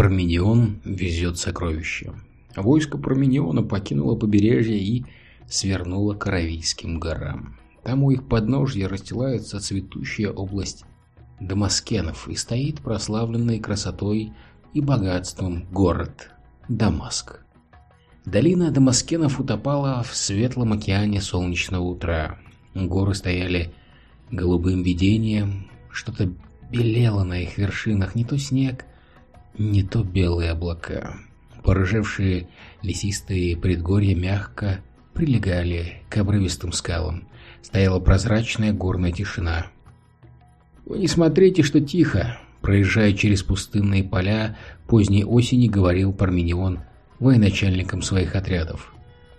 Парменион везет сокровища. Войско Пармениона покинуло побережье и свернуло к Аравийским горам. Там у их подножья расстилается цветущая область Дамаскенов и стоит прославленный красотой и богатством город Дамаск. Долина Дамаскенов утопала в светлом океане солнечного утра. Горы стояли голубым видением, что-то белело на их вершинах, не то снег, не то белые облака. Порыжевшие лесистые предгорья мягко прилегали к обрывистым скалам. Стояла прозрачная горная тишина. «Вы не смотрите, что тихо!» Проезжая через пустынные поля, поздней осени говорил Парменион военачальникам своих отрядов.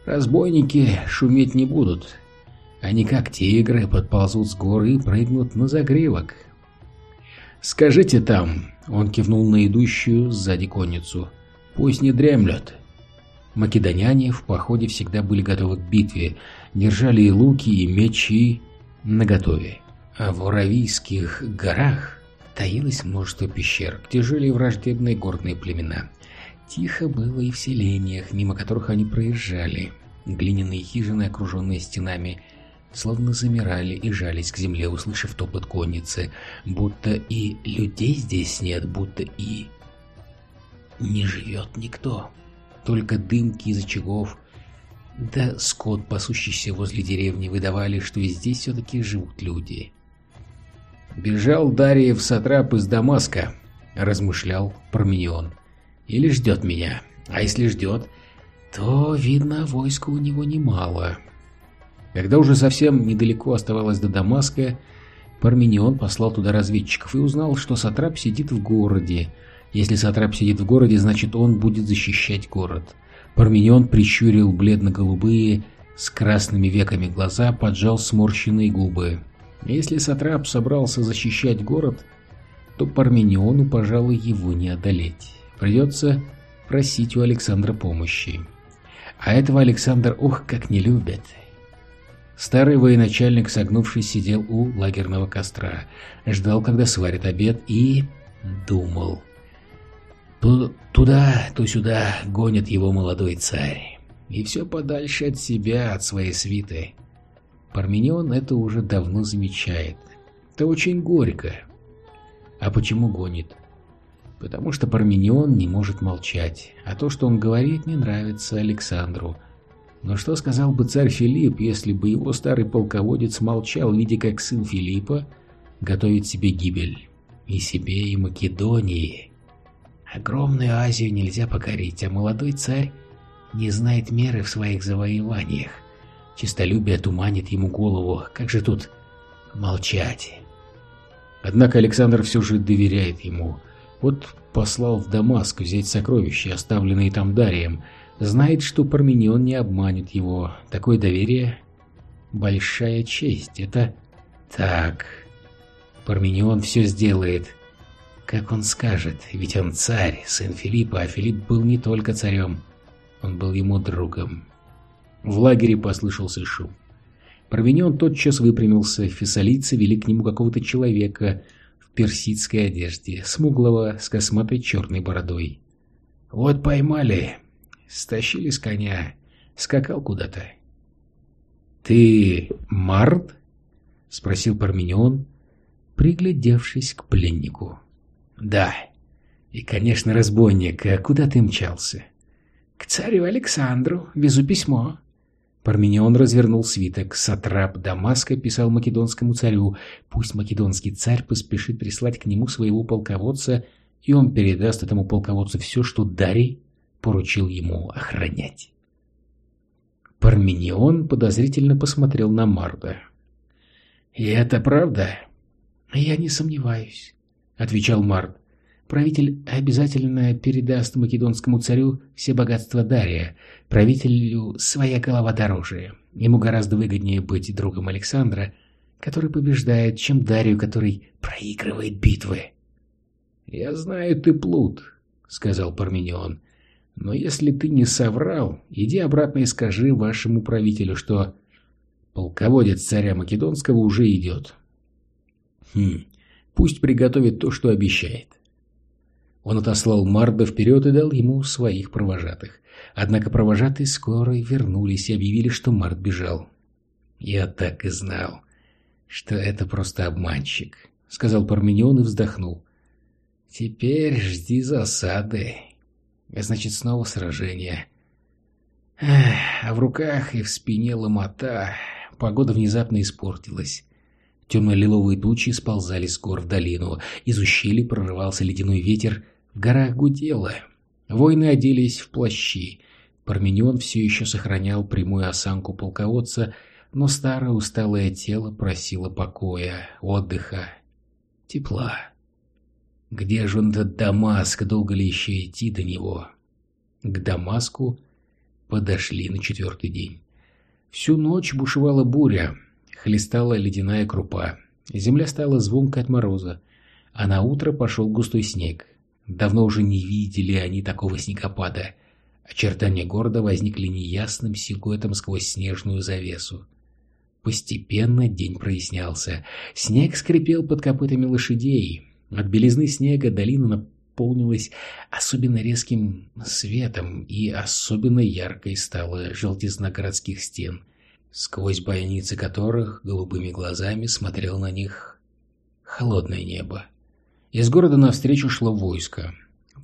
«Разбойники шуметь не будут. Они, как тигры, подползут с горы и прыгнут на загривок. Скажите там, он кивнул на идущую сзади конницу. «Пусть не дремлет». Македоняне в походе всегда были готовы к битве, держали и луки, и мечи наготове. А в Уравийских горах таилось множество пещер, где жили враждебные горные племена. Тихо было и в селениях, мимо которых они проезжали. Глиняные хижины, окруженные стенами, словно замирали и жались к земле, услышав топот конницы, будто и людей здесь нет, будто и не живет никто. Только дымки из очагов, да скот, пасущийся возле деревни, выдавали, что и здесь все-таки живут люди. «Бежал Дарьев сатрап из Дамаска», — размышлял Парменион. «Или ждет меня. А если ждет, то, видно, войска у него немало». Когда уже совсем недалеко оставалось до Дамаска, Парменион послал туда разведчиков и узнал, что Сатрап сидит в городе. Если Сатрап сидит в городе, значит он будет защищать город. Парменион прищурил бледно-голубые с красными веками глаза, поджал сморщенные губы. Если Сатрап собрался защищать город, то Пармениону, пожалуй, его не одолеть. Придется просить у Александра помощи. А этого Александр ох как не любит. Старый военачальник, согнувшись, сидел у лагерного костра, ждал, когда сварят обед, и думал. Туда, то сюда гонит его молодой царь. И все подальше от себя, от своей свиты. Парменион это уже давно замечает. Это очень горько. А почему гонит? Потому что Парменион не может молчать, а то, что он говорит, не нравится Александру – но что сказал бы царь Филипп, если бы его старый полководец молчал, видя как сын Филиппа готовит себе гибель? И себе, и Македонии. Огромную Азию нельзя покорить, а молодой царь не знает меры в своих завоеваниях. Чистолюбие туманит ему голову, как же тут молчать? Однако Александр все же доверяет ему. Вот послал в Дамаск взять сокровища, оставленные там Дарием, Знает, что Парменион не обманет его. Такое доверие — большая честь. Это так. Парменион все сделает, как он скажет. Ведь он царь, сын Филиппа, а Филипп был не только царем. Он был ему другом. В лагере послышался шум. Парменион тотчас выпрямился. Фессалийцы вели к нему какого-то человека в персидской одежде, смуглого, с косматой черной бородой. «Вот поймали», стащили с коня, скакал куда-то. «Ты Март?» — спросил Парменион, приглядевшись к пленнику. «Да. И, конечно, разбойник. А куда ты мчался?» «К царю Александру. Везу письмо». Парменион развернул свиток. Сатрап Дамаска писал македонскому царю. Пусть македонский царь поспешит прислать к нему своего полководца, и он передаст этому полководцу все, что Дарий поручил ему охранять. Парменион подозрительно посмотрел на Марда. «И это правда?» «Я не сомневаюсь», — отвечал Мард. «Правитель обязательно передаст македонскому царю все богатства Дария. Правителю своя голова дороже. Ему гораздо выгоднее быть другом Александра, который побеждает, чем Дарию, который проигрывает битвы». «Я знаю, ты плут», — сказал Парменион. Но если ты не соврал, иди обратно и скажи вашему правителю, что полководец царя Македонского уже идет. Хм, пусть приготовит то, что обещает. Он отослал Марда вперед и дал ему своих провожатых. Однако провожатые скоро вернулись и объявили, что Март бежал. «Я так и знал, что это просто обманщик», — сказал Парменион и вздохнул. «Теперь жди засады. Значит, снова сражение. А в руках и в спине ломота. Погода внезапно испортилась. Темно-лиловые тучи сползали с гор в долину. Из ущелья прорывался ледяной ветер. В горах гудело. Воины оделись в плащи. Парменион все еще сохранял прямую осанку полководца, но старое усталое тело просило покоя, отдыха, тепла. Где же он этот Дамаск, долго ли еще идти до него? К Дамаску подошли на четвертый день. Всю ночь бушевала буря, хлестала ледяная крупа. Земля стала звонкой от мороза, а на утро пошел густой снег. Давно уже не видели они такого снегопада. Очертания города возникли неясным силуэтом сквозь снежную завесу. Постепенно день прояснялся. Снег скрипел под копытами лошадей. От белизны снега долина наполнилась особенно резким светом, и особенно яркой стала желтизна городских стен, сквозь бойницы которых голубыми глазами смотрел на них холодное небо. Из города навстречу шло войско.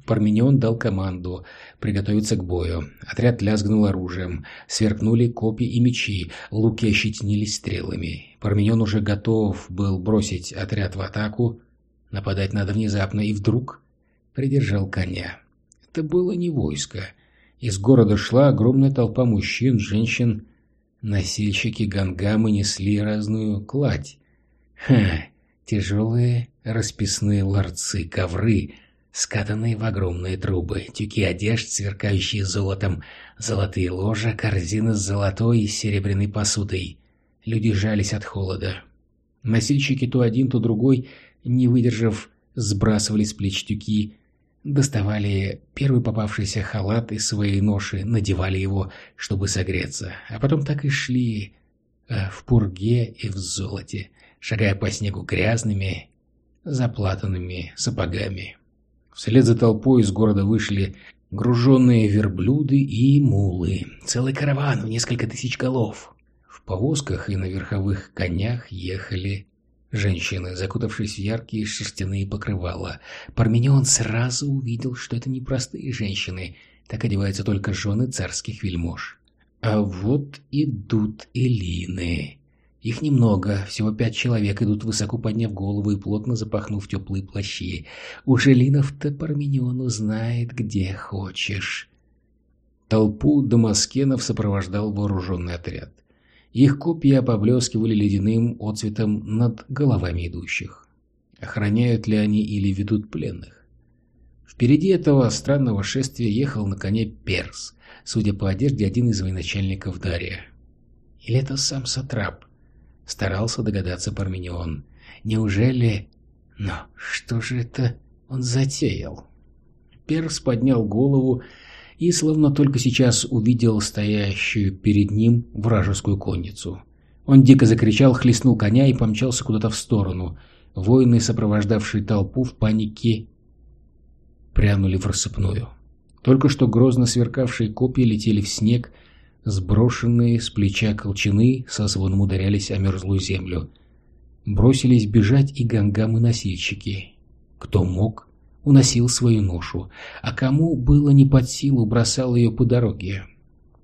Парменион дал команду приготовиться к бою. Отряд лязгнул оружием, сверкнули копья и мечи, луки ощетинились стрелами. Парменион уже готов был бросить отряд в атаку, Нападать надо внезапно, и вдруг придержал коня. Это было не войско. Из города шла огромная толпа мужчин, женщин. Носильщики гангамы несли разную кладь. Ха, тяжелые расписные ларцы, ковры, скатанные в огромные трубы, тюки одежд, сверкающие золотом, золотые ложа, корзины с золотой и серебряной посудой. Люди жались от холода. Носильщики то один, то другой – не выдержав, сбрасывали с плеч тюки, доставали первый попавшийся халат из своей ноши, надевали его, чтобы согреться, а потом так и шли э, в пурге и в золоте, шагая по снегу грязными, заплатанными сапогами. Вслед за толпой из города вышли груженные верблюды и мулы, целый караван в несколько тысяч голов. В повозках и на верховых конях ехали Женщины, закутавшись в яркие шерстяные покрывала. Парменион сразу увидел, что это не простые женщины, так одеваются только жены царских вельмож. А вот идут элины. Их немного, всего пять человек идут высоко подняв голову и плотно запахнув теплые плащи. Уж элинов-то Парменион узнает, где хочешь. Толпу дамаскенов сопровождал вооруженный отряд. Их копья поблескивали ледяным отцветом над головами идущих. Охраняют ли они или ведут пленных? Впереди этого странного шествия ехал на коне Перс, судя по одежде, один из военачальников Дария. Или это сам Сатрап? Старался догадаться Парменион. Неужели... Но что же это он затеял? Перс поднял голову и словно только сейчас увидел стоящую перед ним вражескую конницу. Он дико закричал, хлестнул коня и помчался куда-то в сторону. Воины, сопровождавшие толпу в панике, прянули в рассыпную. Только что грозно сверкавшие копья летели в снег, сброшенные с плеча колчаны со звоном ударялись о мерзлую землю. Бросились бежать и гангамы-носильщики. Кто мог, уносил свою ношу, а кому было не под силу, бросал ее по дороге.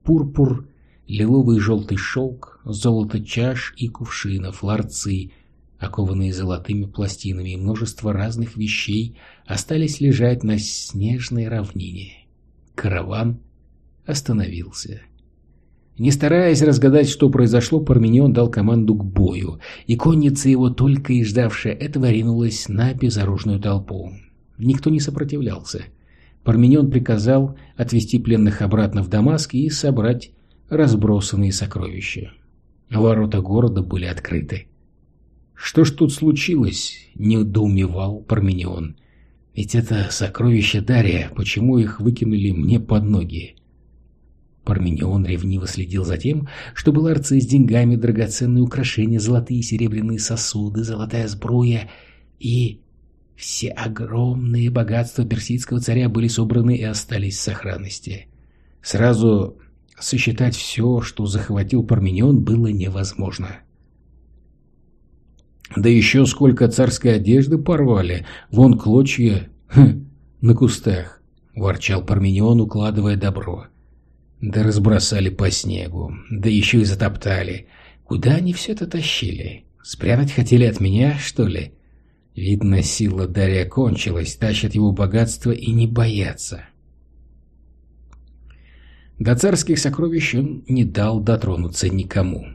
Пурпур, лиловый желтый шелк, золото чаш и кувшинов, ларцы, окованные золотыми пластинами и множество разных вещей, остались лежать на снежной равнине. Караван остановился. Не стараясь разгадать, что произошло, Парменион дал команду к бою, и конница его, только и ждавшая этого, ринулась на безоружную толпу. Никто не сопротивлялся. Парменион приказал отвести пленных обратно в Дамаск и собрать разбросанные сокровища. Ворота города были открыты. «Что ж тут случилось?» – недоумевал Парменион. «Ведь это сокровища Дария, почему их выкинули мне под ноги?» Парменион ревниво следил за тем, чтобы ларцы с деньгами, драгоценные украшения, золотые и серебряные сосуды, золотая сбруя и Все огромные богатства персидского царя были собраны и остались в сохранности. Сразу сосчитать все, что захватил Парменион, было невозможно. Да еще сколько царской одежды порвали, вон клочья хм, на кустах, ворчал Парменион, укладывая добро. Да разбросали по снегу, да еще и затоптали. Куда они все это тащили? Спрятать хотели от меня, что ли? Видно, сила Дарья кончилась, тащат его богатство и не боятся. До царских сокровищ он не дал дотронуться никому.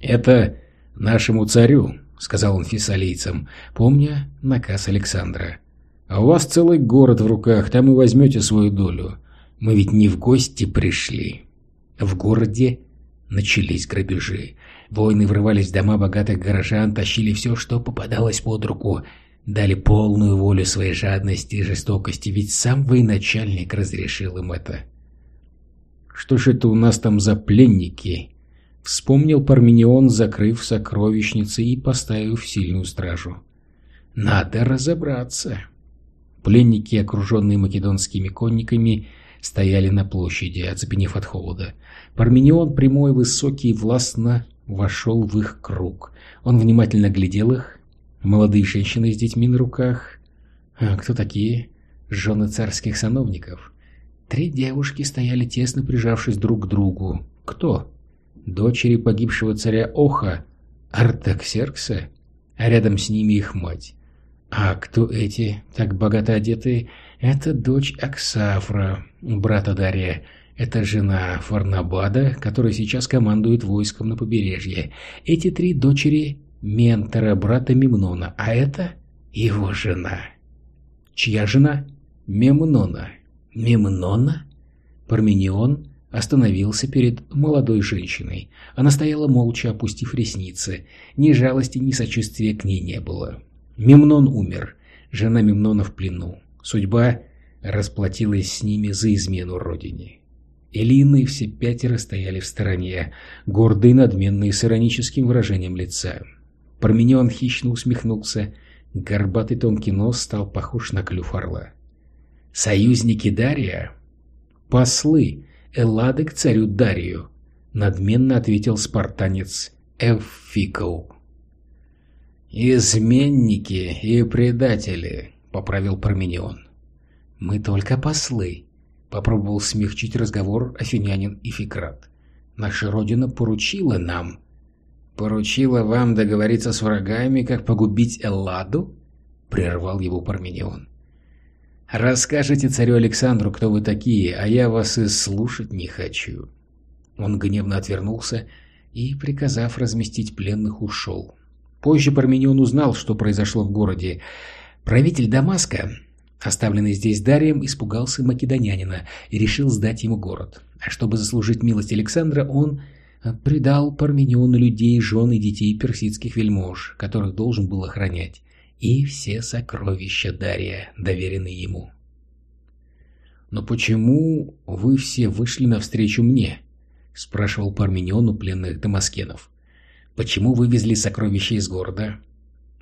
«Это нашему царю», — сказал он фессалийцам, помня наказ Александра. «А у вас целый город в руках, там и возьмете свою долю. Мы ведь не в гости пришли». В городе начались грабежи. Воины врывались в дома богатых горожан, тащили все, что попадалось под руку, дали полную волю своей жадности и жестокости, ведь сам военачальник разрешил им это. «Что ж это у нас там за пленники?» Вспомнил Парменион, закрыв сокровищницы и поставив сильную стражу. «Надо разобраться». Пленники, окруженные македонскими конниками, стояли на площади, оцепенев от холода. Парменион, прямой, высокий властно, вошел в их круг. Он внимательно глядел их. Молодые женщины с детьми на руках. А кто такие? Жены царских сановников. Три девушки стояли тесно прижавшись друг к другу. Кто? Дочери погибшего царя Оха, Артаксеркса, а рядом с ними их мать. А кто эти, так богато одетые? Это дочь Аксафра, брата Дария. Это жена Фарнабада, которая сейчас командует войском на побережье. Эти три дочери ментора брата Мемнона, а это его жена. Чья жена? Мемнона. Мемнона? Парменион остановился перед молодой женщиной. Она стояла молча, опустив ресницы. Ни жалости, ни сочувствия к ней не было. Мемнон умер. Жена Мемнона в плену. Судьба расплатилась с ними за измену родине. Элина и все пятеро стояли в стороне, гордые, надменные, с ироническим выражением лица. Парменион хищно усмехнулся, горбатый тонкий нос стал похож на клюв орла. «Союзники Дария?» «Послы Эллады к царю Дарию», — надменно ответил спартанец Эвфикл. «Изменники и предатели», — поправил Парменион. «Мы только послы», Попробовал смягчить разговор афинянин Ификрат. «Наша родина поручила нам...» «Поручила вам договориться с врагами, как погубить Элладу?» Прервал его Парменион. «Расскажите царю Александру, кто вы такие, а я вас и слушать не хочу». Он гневно отвернулся и, приказав разместить пленных, ушел. Позже Парменион узнал, что произошло в городе. Правитель Дамаска Оставленный здесь Дарием испугался македонянина и решил сдать ему город. А чтобы заслужить милость Александра, он э, предал Пармениону людей, жен и детей персидских вельмож, которых должен был охранять, и все сокровища Дария, доверенные ему. «Но почему вы все вышли навстречу мне?» — спрашивал Парменион пленных дамаскенов. «Почему вывезли сокровища из города?»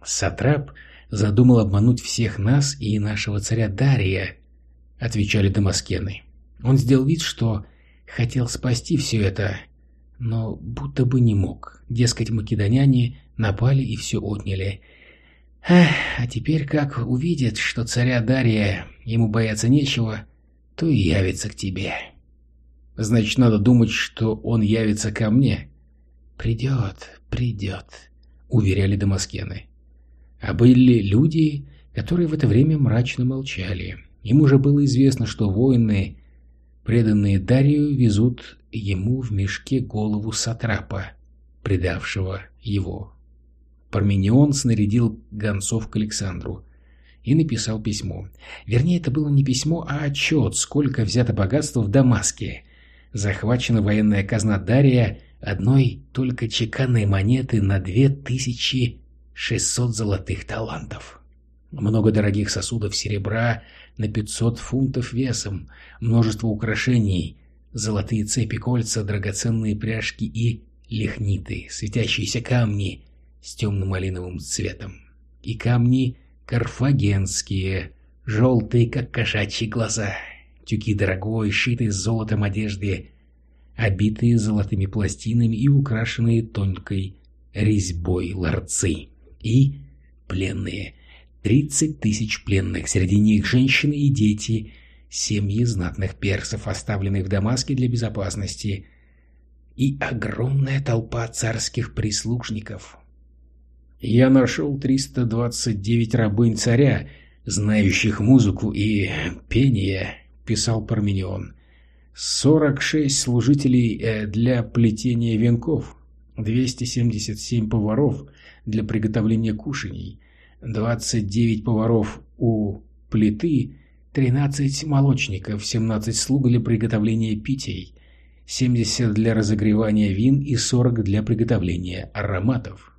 Сатрап задумал обмануть всех нас и нашего царя Дария», — отвечали Дамаскены. Он сделал вид, что хотел спасти все это, но будто бы не мог. Дескать, македоняне напали и все отняли. Эх, а теперь как увидит, что царя Дария ему бояться нечего, то и явится к тебе. Значит, надо думать, что он явится ко мне. Придет, придет, уверяли Дамаскены. А были люди, которые в это время мрачно молчали. Им уже было известно, что воины, преданные Дарию, везут ему в мешке голову сатрапа, предавшего его. Парменион снарядил гонцов к Александру и написал письмо. Вернее, это было не письмо, а отчет, сколько взято богатства в Дамаске. Захвачена военная казна Дария одной только чеканной монеты на две тысячи 600 золотых талантов. Много дорогих сосудов серебра на 500 фунтов весом, множество украшений, золотые цепи, кольца, драгоценные пряжки и лихниты, светящиеся камни с темно-малиновым цветом. И камни карфагенские, желтые, как кошачьи глаза, тюки дорогой, шитые золотом одежды, обитые золотыми пластинами и украшенные тонкой резьбой ларцы, и пленные. Тридцать тысяч пленных, среди них женщины и дети, семьи знатных персов, оставленных в Дамаске для безопасности, и огромная толпа царских прислужников. Я нашел 329 рабынь царя, знающих музыку и пение, писал Парменион. 46 служителей э, для плетения венков, 277 поваров для приготовления кушаний, 29 поваров у плиты, 13 молочников, 17 слуг для приготовления питий, 70 для разогревания вин и 40 для приготовления ароматов.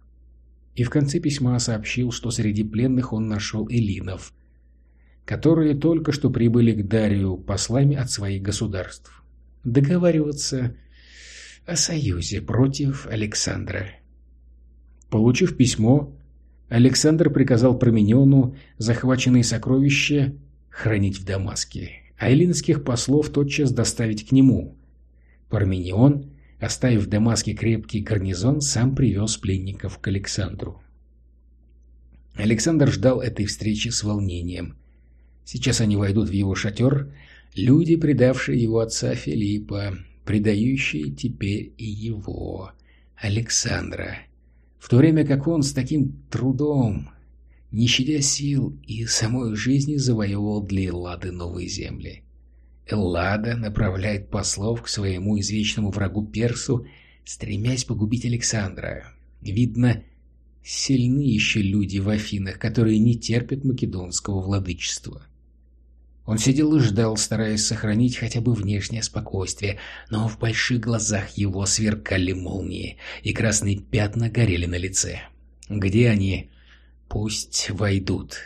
И в конце письма сообщил, что среди пленных он нашел эллинов, которые только что прибыли к Дарию послами от своих государств. Договариваться о союзе против Александра. Получив письмо, Александр приказал Променену захваченные сокровища хранить в Дамаске, а эллинских послов тотчас доставить к нему. Парменион, оставив в Дамаске крепкий гарнизон, сам привез пленников к Александру. Александр ждал этой встречи с волнением. Сейчас они войдут в его шатер, люди, предавшие его отца Филиппа, предающие теперь и его, Александра в то время как он с таким трудом, не щадя сил и самой жизни, завоевывал для Эллады новые земли. Эллада направляет послов к своему извечному врагу Персу, стремясь погубить Александра. Видно, сильны еще люди в Афинах, которые не терпят македонского владычества. Он сидел и ждал, стараясь сохранить хотя бы внешнее спокойствие, но в больших глазах его сверкали молнии, и красные пятна горели на лице. «Где они?» «Пусть войдут».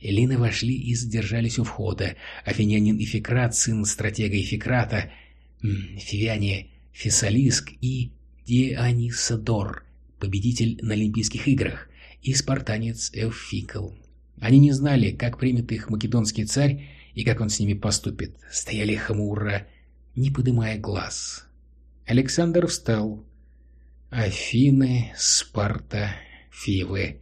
Элины вошли и задержались у входа. Афинянин Ификрат, сын стратега Ификрата, Фивяне Фессалиск и Дионисодор, победитель на Олимпийских играх, и спартанец Эвфикл. Они не знали, как примет их македонский царь, и как он с ними поступит, стояли хмуро, не подымая глаз. Александр встал. Афины, Спарта, Фивы.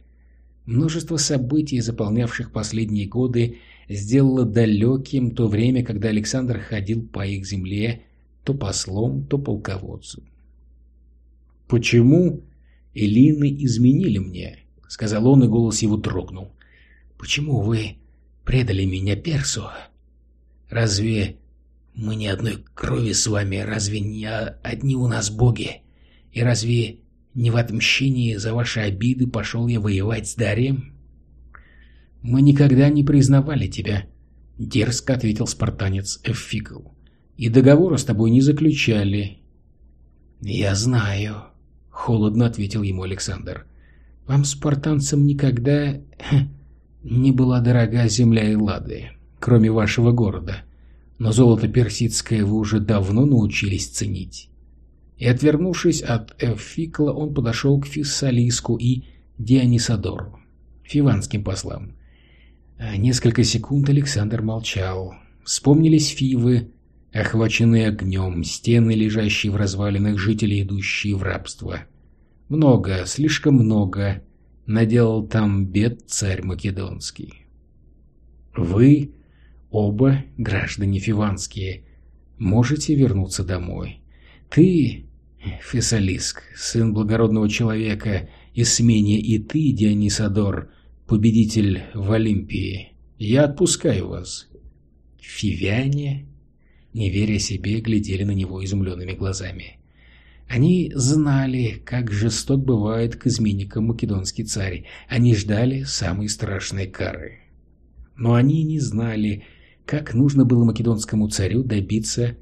Множество событий, заполнявших последние годы, сделало далеким то время, когда Александр ходил по их земле то послом, то полководцем. «Почему Элины изменили мне?» — сказал он, и голос его дрогнул. «Почему вы предали меня Персу. Разве мы не одной крови с вами, разве не одни у нас боги? И разве не в отмщении за ваши обиды пошел я воевать с Дарием? Мы никогда не признавали тебя, — дерзко ответил спартанец Эффикл. И договора с тобой не заключали. Я знаю, — холодно ответил ему Александр. Вам, спартанцам, никогда не была дорога земля Эллады, кроме вашего города, но золото персидское вы уже давно научились ценить. И отвернувшись от Эвфикла, он подошел к Фессалиску и Дионисодору, фиванским послам. Несколько секунд Александр молчал. Вспомнились фивы, охваченные огнем, стены, лежащие в развалинах, жители, идущие в рабство. Много, слишком много наделал там бед царь Македонский. Вы, оба граждане фиванские, можете вернуться домой. Ты, Фессалиск, сын благородного человека, Исмения, и ты, Дионисодор, победитель в Олимпии, я отпускаю вас. Фивяне, не веря себе, глядели на него изумленными глазами. Они знали, как жесток бывает к изменникам македонский царь. Они ждали самой страшной кары. Но они не знали, как нужно было македонскому царю добиться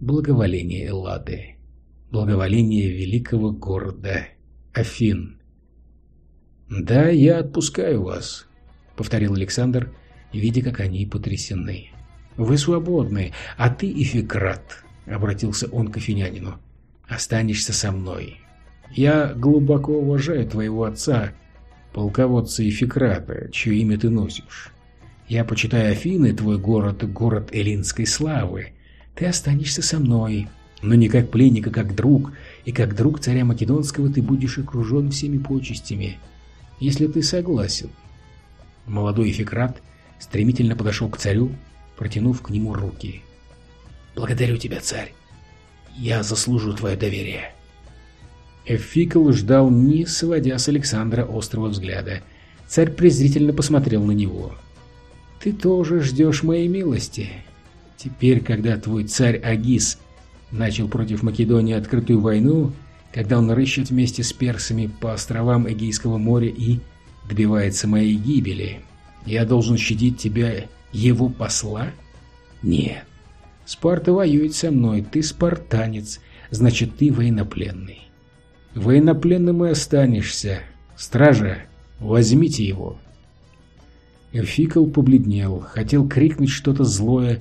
благоволения Эллады, благоволения великого города Афин. «Да, я отпускаю вас», — повторил Александр, видя, как они потрясены. «Вы свободны, а ты, Ификрат», — обратился он к афинянину, останешься со мной. Я глубоко уважаю твоего отца, полководца Эфикрата, чье имя ты носишь. Я почитаю Афины, твой город, город эллинской славы. Ты останешься со мной, но не как пленник, а как друг, и как друг царя Македонского ты будешь окружен всеми почестями, если ты согласен. Молодой Эфикрат стремительно подошел к царю, протянув к нему руки. «Благодарю тебя, царь. Я заслужу твое доверие». Эфикл ждал, не сводя с Александра острого взгляда. Царь презрительно посмотрел на него. «Ты тоже ждешь моей милости. Теперь, когда твой царь Агис начал против Македонии открытую войну, когда он рыщет вместе с персами по островам Эгейского моря и добивается моей гибели, я должен щадить тебя, его посла? Нет. Спарта воюет со мной, ты спартанец, значит ты военнопленный. Военнопленным и останешься. Стража, возьмите его. Эфикл побледнел, хотел крикнуть что-то злое,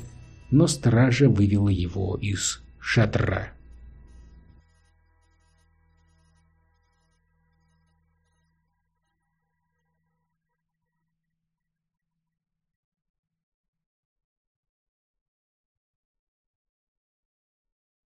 но стража вывела его из шатра.